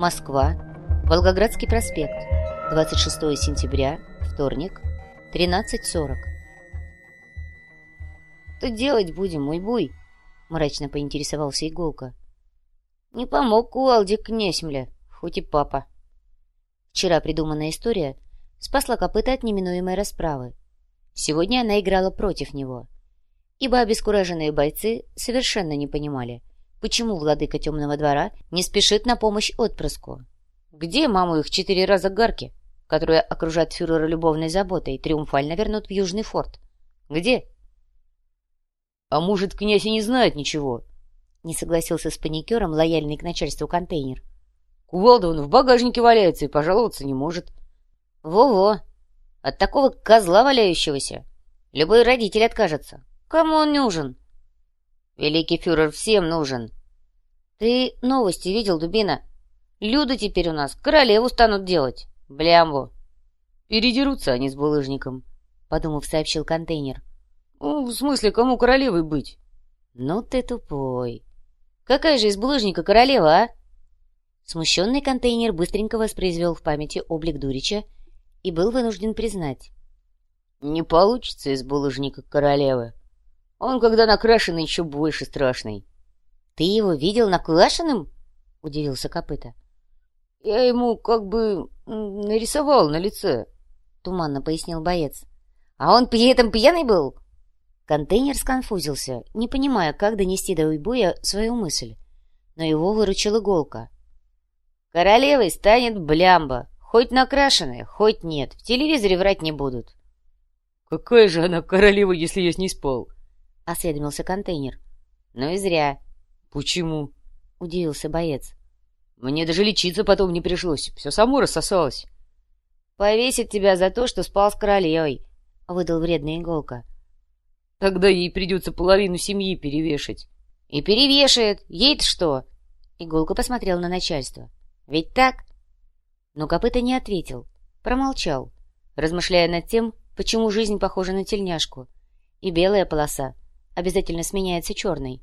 Москва. Волгоградский проспект. 26 сентября. Вторник. 13.40. «Что делать будем, мой буй?» — мрачно поинтересовался Иголка. «Не помог кувалде князь-мля, хоть и папа». Вчера придуманная история спасла копыта от неминуемой расправы. Сегодня она играла против него, ибо обескураженные бойцы совершенно не понимали, почему владыка темного двора не спешит на помощь отпрыску. Где маму их четыре раза гарки, которые окружат фюрера любовной заботой и триумфально вернут в Южный форт? Где? А может, князь и не знает ничего? Не согласился с паникером лояльный к начальству контейнер. Кувалда он в багажнике валяется и пожаловаться не может. Во-во! От такого козла валяющегося любой родитель откажется. Кому он нужен? Великий фюрер всем нужен. Ты новости видел, Дубина? Люда теперь у нас королеву станут делать. Блямбу. Передерутся они с булыжником, подумав, сообщил контейнер. Ну, в смысле, кому королевой быть? Ну ты тупой. Какая же из булыжника королева, а? Смущенный контейнер быстренько воспроизвел в памяти облик Дурича и был вынужден признать. Не получится из булыжника королевы. Он, когда накрашенный, еще больше страшный. — Ты его видел накрашенным? — удивился Копыта. — Я ему как бы нарисовал на лице, — туманно пояснил боец. — А он при этом пьяный был? Контейнер сконфузился, не понимая, как донести до Уйбуя свою мысль. Но его выручила иголка. — Королевой станет блямба. Хоть накрашенная, хоть нет. В телевизоре врать не будут. — Какая же она королева, если я с ней спал? —— осведомился контейнер. «Ну и зря». «Почему?» — удивился боец. «Мне даже лечиться потом не пришлось. Все само рассосалось». «Повесит тебя за то, что спал с королевой», — выдал вредная иголка. «Тогда ей придется половину семьи перевешать». «И перевешает. Ей-то что?» Иголка посмотрел на начальство. «Ведь так?» Но копыта не ответил. Промолчал, размышляя над тем, почему жизнь похожа на тельняшку. И белая полоса обязательно сменяется черной.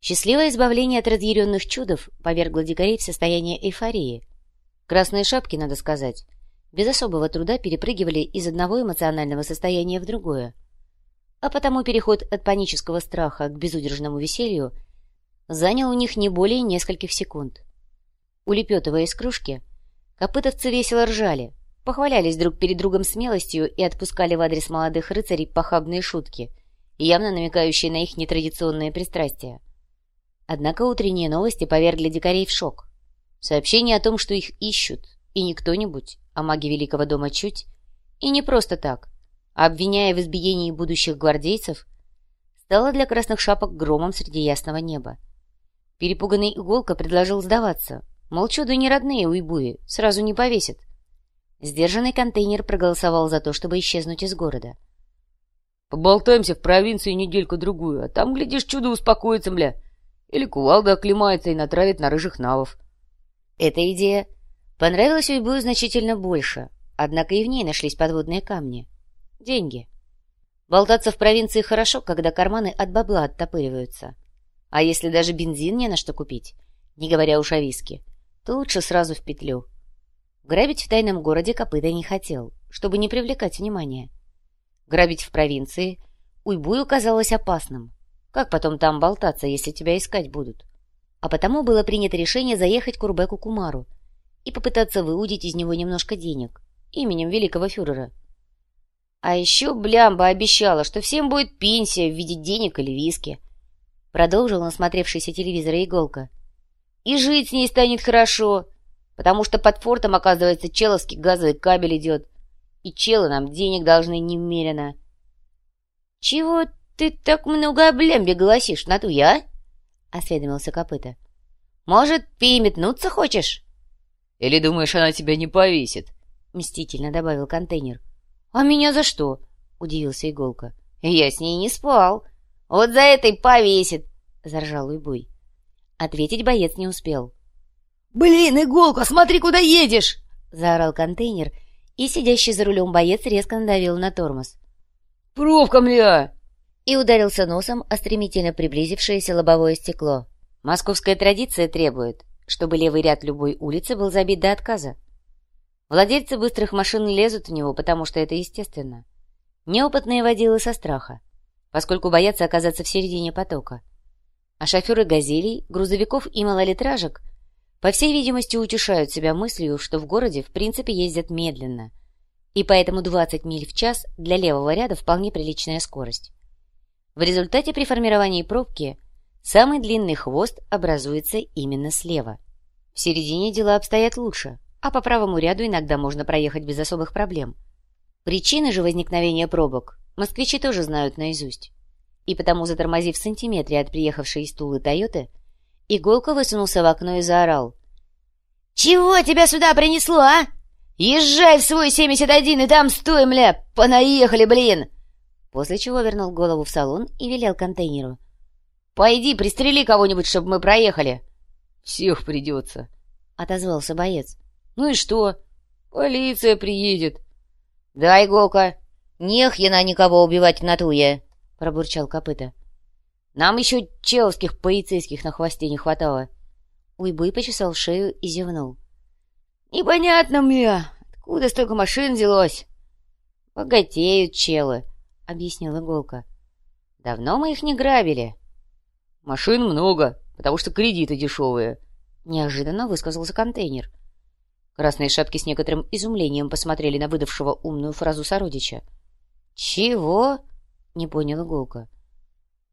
Счастливое избавление от разъяренных чудов повергло дикарей в состояние эйфории. Красные шапки, надо сказать, без особого труда перепрыгивали из одного эмоционального состояния в другое. А потому переход от панического страха к безудержному веселью занял у них не более нескольких секунд. Улепетывая из кружки, копытовцы весело ржали, похвалялись друг перед другом смелостью и отпускали в адрес молодых рыцарей похабные шутки, явно намекающие на их нетрадиционные пристрастия. Однако утренние новости повергли дикарей в шок. Сообщение о том, что их ищут, и не кто-нибудь, а маги Великого дома Чуть, и не просто так, а обвиняя в избиении будущих гвардейцев, стало для красных шапок громом среди ясного неба. Перепуганный Иголка предложил сдаваться, мол, чудо не родные уйбуи, сразу не повесят. Сдержанный контейнер проголосовал за то, чтобы исчезнуть из города — Поболтаемся в провинции недельку-другую, а там, глядишь, чудо успокоится, мля. Или кувалда оклемается и натравит на рыжих навов. Эта идея понравилась Уйбую значительно больше, однако и в ней нашлись подводные камни. Деньги. Болтаться в провинции хорошо, когда карманы от бабла оттопыриваются. А если даже бензин не на что купить, не говоря уж о виске, то лучше сразу в петлю. Грабить в тайном городе копыта не хотел, чтобы не привлекать внимания. Грабить в провинции Уйбую казалось опасным. Как потом там болтаться, если тебя искать будут? А потому было принято решение заехать к Урбеку Кумару и попытаться выудить из него немножко денег именем великого фюрера. А еще Блямба обещала, что всем будет пенсия в виде денег или виски. Продолжил насмотревшийся телевизора Иголка. И жить с ней станет хорошо, потому что под фортом, оказывается, человский газовый кабель идет, и челы нам денег должны немерено. — Чего ты так много о блембе голосишь, Натуя, а? — осведомился копыта. — Может, переметнуться хочешь? — Или думаешь, она тебя не повесит? — мстительно добавил контейнер. — А меня за что? — удивился Иголка. — Я с ней не спал. Вот за этой повесит, — заржал Уйбуй. Ответить боец не успел. — Блин, Иголка, смотри, куда едешь! — заорал контейнер — и сидящий за рулем боец резко надавил на тормоз. «Пробка, мля!» И ударился носом о стремительно приблизившееся лобовое стекло. Московская традиция требует, чтобы левый ряд любой улицы был забит до отказа. Владельцы быстрых машин лезут в него, потому что это естественно. Неопытные водилы со страха, поскольку боятся оказаться в середине потока. А шоферы «Газелей», грузовиков и малолитражек, по всей видимости, утешают себя мыслью, что в городе в принципе ездят медленно, и поэтому 20 миль в час для левого ряда вполне приличная скорость. В результате при формировании пробки самый длинный хвост образуется именно слева. В середине дела обстоят лучше, а по правому ряду иногда можно проехать без особых проблем. Причины же возникновения пробок москвичи тоже знают наизусть и потому, затормозив в сантиметре от приехавшей из Тулы Тойоты, Иголка высунулся в окно и заорал. «Чего тебя сюда принесло, а? Езжай в свой 71 и там стой, мля! Понаехали, блин!» После чего вернул голову в салон и велел контейнеру. «Пойди, пристрели кого-нибудь, чтобы мы проехали!» «Всех придется!» — отозвался боец. «Ну и что? Полиция приедет!» «Да, иголка! Нехьена никого убивать в натуе!» — пробурчал копыта. «Нам еще человских полицейских на хвосте не хватало». Уйбуй почесал шею и зевнул. «Непонятно мне, откуда столько машин взялось?» «Богатеют челы», — объяснил Иголка. «Давно мы их не грабили». «Машин много, потому что кредиты дешевые», — неожиданно высказался контейнер. Красные шапки с некоторым изумлением посмотрели на выдавшего умную фразу сородича. «Чего?» Не понял Иголка.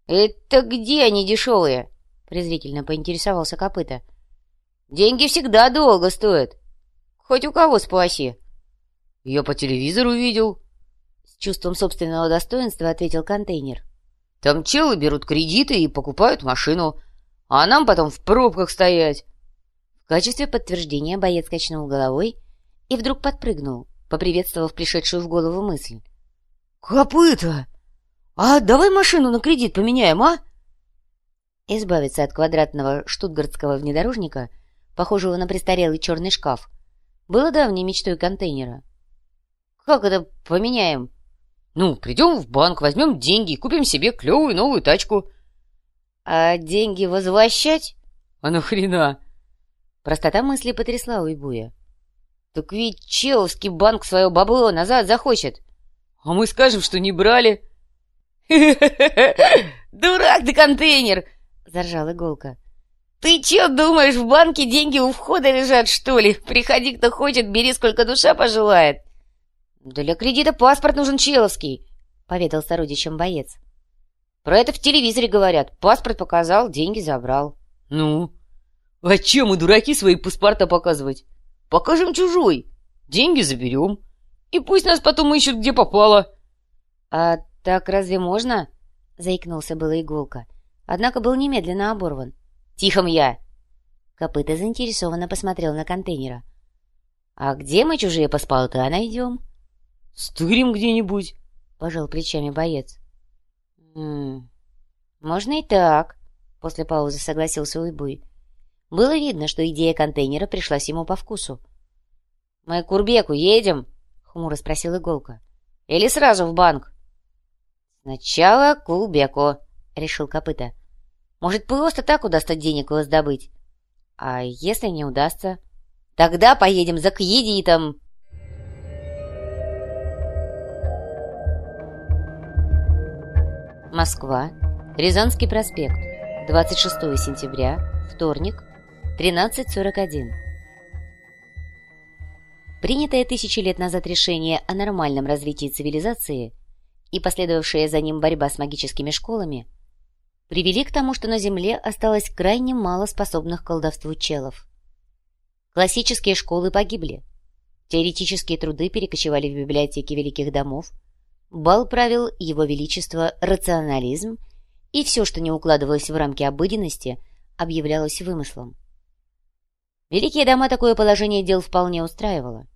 «Это где они дешевые?» Презрительно поинтересовался копыта. «Деньги всегда долго стоят. Хоть у кого спроси». «Я по телевизору видел». С чувством собственного достоинства ответил контейнер. «Там челы берут кредиты и покупают машину, а нам потом в пробках стоять». В качестве подтверждения боец качнул головой и вдруг подпрыгнул, поприветствовав пришедшую в голову мысль. «Копыта! «А давай машину на кредит поменяем, а?» Избавиться от квадратного штутгартского внедорожника, похожего на престарелый черный шкаф, было давней мечтой контейнера. «Как это поменяем?» «Ну, придем в банк, возьмем деньги и купим себе клевую новую тачку». «А деньги возвращать?» «А нахрена?» Простота мысли потрясла Уйбуя. «Так ведь Человский банк свое бабло назад захочет». «А мы скажем, что не брали». «Дурак ты, контейнер!» — заржал Иголка. «Ты чё думаешь, в банке деньги у входа лежат, что ли? Приходи, кто хочет, бери, сколько душа пожелает». «Для кредита паспорт нужен человский», — поведал сородичем боец. «Про это в телевизоре говорят. Паспорт показал, деньги забрал». «Ну? А чем мы, дураки, свои паспорта показывать? Покажем чужой. Деньги заберем. И пусть нас потом ищут, где попало». «А «Так разве можно?» — заикнулся было иголка, однако был немедленно оборван. «Тихом я!» Копыта заинтересованно посмотрел на контейнера. «А где мы чужие паспорта найдем?» «Стырим где-нибудь», — пожал плечами боец. «М -м, «Можно и так», — после паузы согласился Уйбуй. Было видно, что идея контейнера пришлась ему по вкусу. «Мы к Урбеку едем?» — хмуро спросил Иголка. «Или сразу в банк?» «Сначала к Улбеку», — решил копыта. «Может, просто так удастся денег раздобыть? А если не удастся? Тогда поедем за кредитом». Москва, Рязанский проспект, 26 сентября, вторник, 13.41. Принятое тысячи лет назад решение о нормальном развитии цивилизации – и последовавшая за ним борьба с магическими школами привели к тому, что на Земле осталось крайне мало способных к колдовству челов. Классические школы погибли, теоретические труды перекочевали в библиотеки великих домов, бал правил его величество рационализм, и все, что не укладывалось в рамки обыденности, объявлялось вымыслом. Великие дома такое положение дел вполне устраивало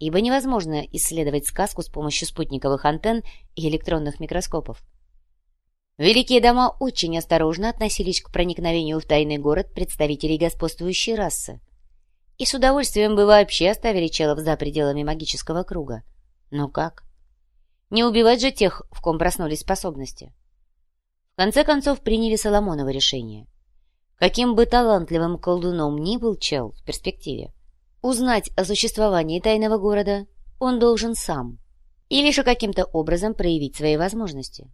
ибо невозможно исследовать сказку с помощью спутниковых антенн и электронных микроскопов. Великие дома очень осторожно относились к проникновению в тайный город представителей господствующей расы и с удовольствием бы вообще оставили челов за пределами магического круга. Но как? Не убивать же тех, в ком проснулись способности. В конце концов приняли Соломоново решение. Каким бы талантливым колдуном ни был чел в перспективе, узнать о существовании тайного города он должен сам, или же каким-то образом проявить свои возможности.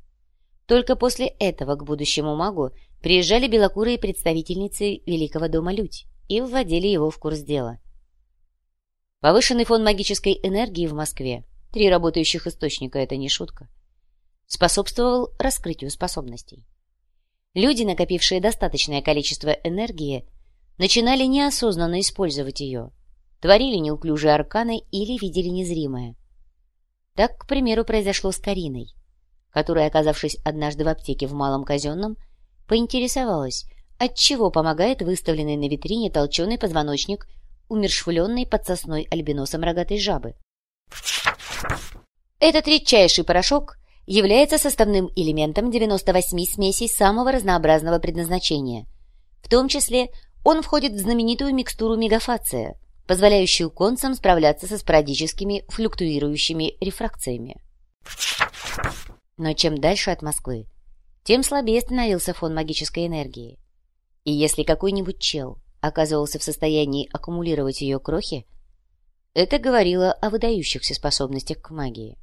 Только после этого к будущему магу приезжали белокурые представительницы Великого дома Людь и вводили его в курс дела. Повышенный фон магической энергии в Москве, три работающих источника – это не шутка, способствовал раскрытию способностей. Люди, накопившие достаточное количество энергии, начинали неосознанно использовать ее, творили неуклюжие арканы или видели незримое. Так, к примеру, произошло с Кариной, которая, оказавшись однажды в аптеке в Малом Казенном, поинтересовалась, отчего помогает выставленный на витрине толченый позвоночник умершвленной под сосной альбиносом рогатой жабы. Этот редчайший порошок является составным элементом 98 смесей самого разнообразного предназначения. В том числе он входит в знаменитую микстуру мегафация, позволяющую концам справляться со спорадическими флюктуирующими рефракциями. Но чем дальше от Москвы, тем слабее становился фон магической энергии. И если какой-нибудь чел оказывался в состоянии аккумулировать ее крохи, это говорило о выдающихся способностях к магии.